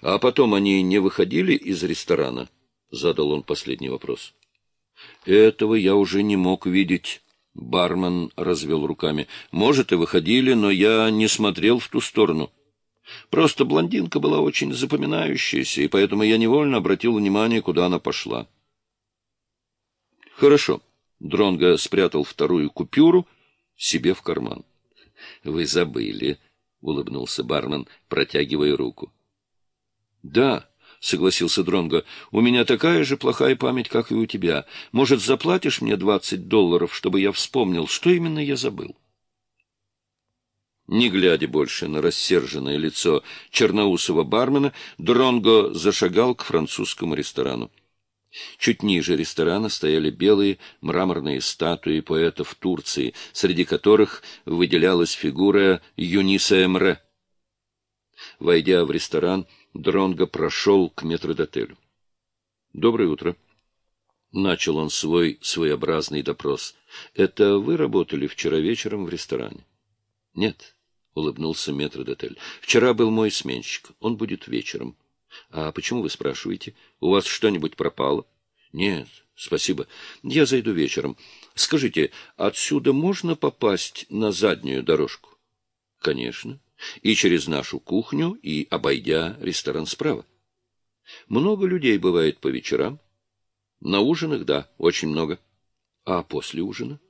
— А потом они не выходили из ресторана? — задал он последний вопрос. — Этого я уже не мог видеть. Бармен развел руками. — Может, и выходили, но я не смотрел в ту сторону. Просто блондинка была очень запоминающаяся, и поэтому я невольно обратил внимание, куда она пошла. — Хорошо. Дронго спрятал вторую купюру себе в карман. — Вы забыли, — улыбнулся бармен, протягивая руку. — Да, — согласился Дронго. — у меня такая же плохая память, как и у тебя. Может, заплатишь мне двадцать долларов, чтобы я вспомнил, что именно я забыл? Не глядя больше на рассерженное лицо черноусого бармена, Дронго зашагал к французскому ресторану. Чуть ниже ресторана стояли белые мраморные статуи поэтов Турции, среди которых выделялась фигура Юниса Эмре. Войдя в ресторан, Дронго прошел к метродотелю. — Доброе утро. Начал он свой своеобразный допрос. — Это вы работали вчера вечером в ресторане? — Нет, — улыбнулся метродотель. — Вчера был мой сменщик. Он будет вечером. — А почему вы спрашиваете? У вас что-нибудь пропало? — Нет, спасибо. Я зайду вечером. Скажите, отсюда можно попасть на заднюю дорожку? — Конечно. — и через нашу кухню, и обойдя ресторан справа. Много людей бывает по вечерам. На ужинах, да, очень много. А после ужина?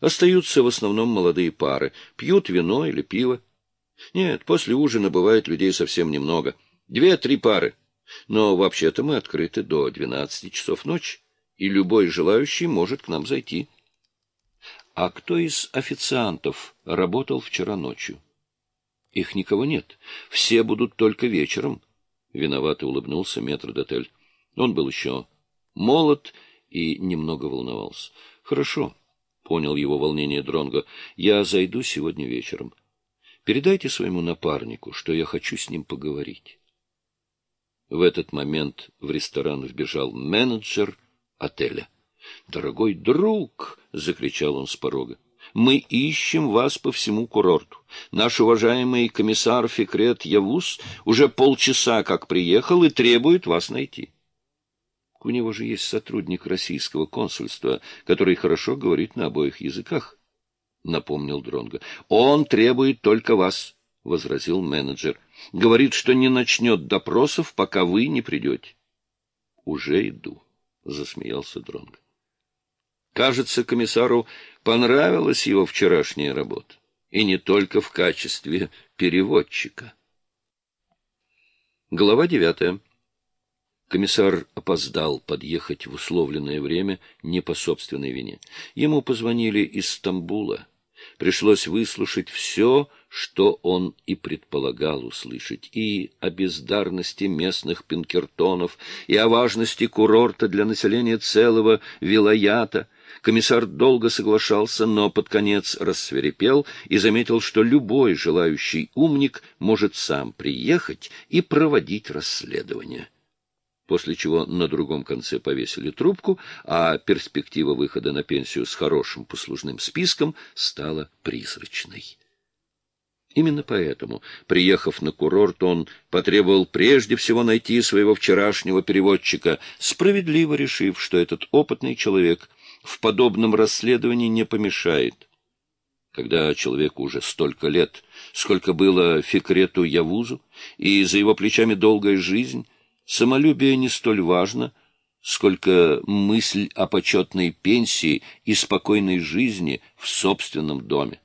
Остаются в основном молодые пары, пьют вино или пиво. Нет, после ужина бывает людей совсем немного. Две-три пары. Но вообще-то мы открыты до двенадцати часов ночи, и любой желающий может к нам зайти. А кто из официантов работал вчера ночью? Их никого нет. Все будут только вечером. Виновато улыбнулся метрдотель. Он был еще молод и немного волновался. Хорошо, понял его волнение Дронго. Я зайду сегодня вечером. Передайте своему напарнику, что я хочу с ним поговорить. В этот момент в ресторан вбежал менеджер отеля. «Дорогой друг!» — закричал он с порога. Мы ищем вас по всему курорту. Наш уважаемый комиссар Фикрет Явус уже полчаса как приехал и требует вас найти. У него же есть сотрудник российского консульства, который хорошо говорит на обоих языках, — напомнил Дронго. Он требует только вас, — возразил менеджер. Говорит, что не начнет допросов, пока вы не придете. — Уже иду, — засмеялся Дронго. Кажется, комиссару понравилась его вчерашняя работа, и не только в качестве переводчика. Глава девятая. Комиссар опоздал подъехать в условленное время не по собственной вине. Ему позвонили из Стамбула. Пришлось выслушать все, что он и предполагал услышать, и о бездарности местных пинкертонов, и о важности курорта для населения целого Вилаята — Комиссар долго соглашался, но под конец рассверепел и заметил, что любой желающий умник может сам приехать и проводить расследование. После чего на другом конце повесили трубку, а перспектива выхода на пенсию с хорошим послужным списком стала призрачной. Именно поэтому, приехав на курорт, он потребовал прежде всего найти своего вчерашнего переводчика, справедливо решив, что этот опытный человек — в подобном расследовании не помешает. Когда человеку уже столько лет, сколько было Фикрету Явузу, и за его плечами долгая жизнь, самолюбие не столь важно, сколько мысль о почетной пенсии и спокойной жизни в собственном доме.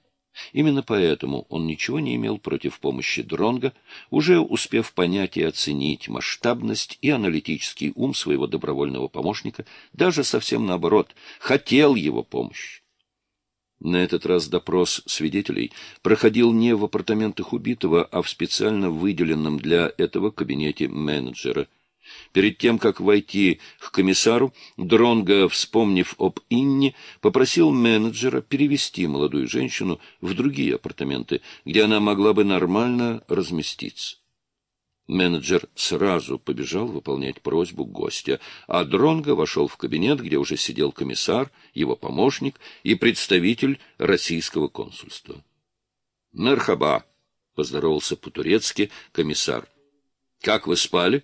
Именно поэтому он ничего не имел против помощи Дронга, уже успев понять и оценить масштабность и аналитический ум своего добровольного помощника, даже совсем наоборот, хотел его помощи. На этот раз допрос свидетелей проходил не в апартаментах убитого, а в специально выделенном для этого кабинете менеджера – Перед тем, как войти к комиссару, Дронго, вспомнив об Инне, попросил менеджера перевести молодую женщину в другие апартаменты, где она могла бы нормально разместиться. Менеджер сразу побежал выполнять просьбу гостя, а Дронго вошел в кабинет, где уже сидел комиссар, его помощник и представитель российского консульства. «Мерхаба!» — поздоровался по-турецки комиссар. Как вы спали?